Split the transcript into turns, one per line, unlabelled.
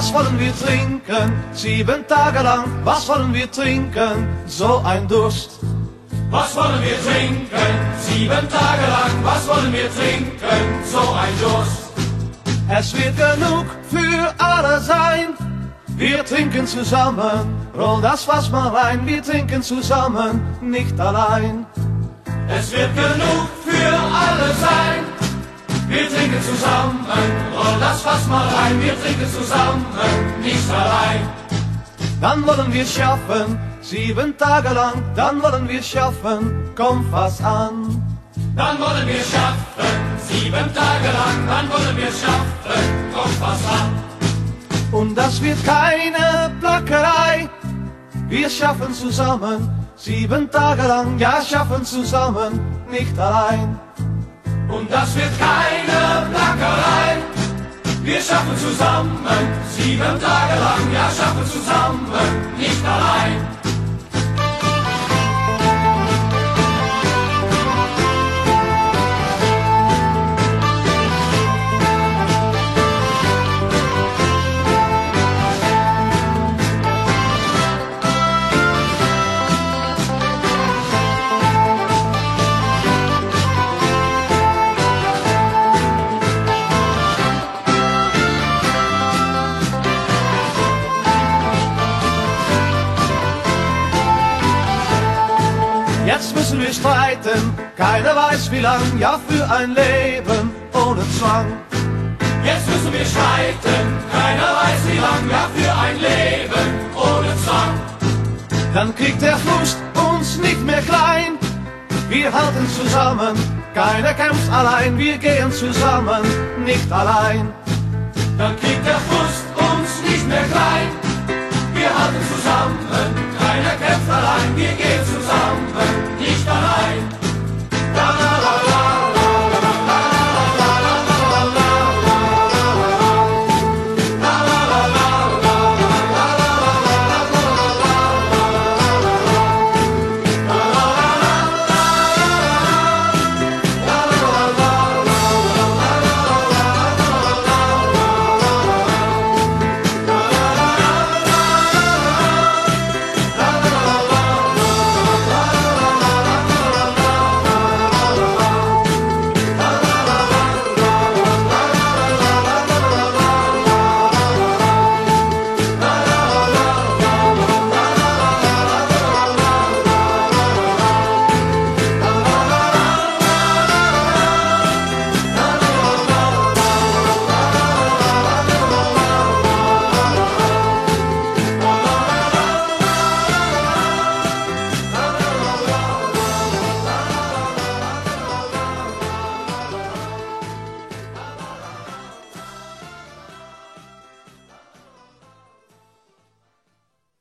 Was wollen wir trinken? Sieben Tage lang, was wollen wir trinken? So ein Durst.
Was wollen wir trinken? Sieben Tage lang, was wollen wir trinken? So ein Durst.
Es wird genug für alle sein. Wir trinken zusammen, roll das Fass mal rein. Wir trinken zusammen, nicht allein.
Es wird genug für alle sein. Wir trinken zusammen, roll das Fass mal rein. Wir trinken zusammen, nicht allein.
Dann wollen wir schaffen, sieben Tage lang, dann wollen wir schaffen, komm fast an.
Dann wollen wir schaffen, sieben Tage lang, dann wollen wir schaffen, komm fast an.
Und das wird keine Plackerei, wir schaffen zusammen, sieben Tage lang, ja schaffen zusammen, nicht allein.
Und das wird keine Plackerei. Wir schaffen zusammen, sieben Tage lang, ja schaffen zusammen, nicht allein.
Müssen wir streiten, keiner weiß wie lang, ja für ein Leben ohne Zwang.
Jetzt müssen wir streiten, keiner weiß wie lang, ja für ein Leben ohne Zwang.
Dann kriegt der Frust uns nicht mehr klein. Wir halten zusammen, keiner kämpft allein, wir gehen zusammen, nicht allein.
Dann kriegt der Frust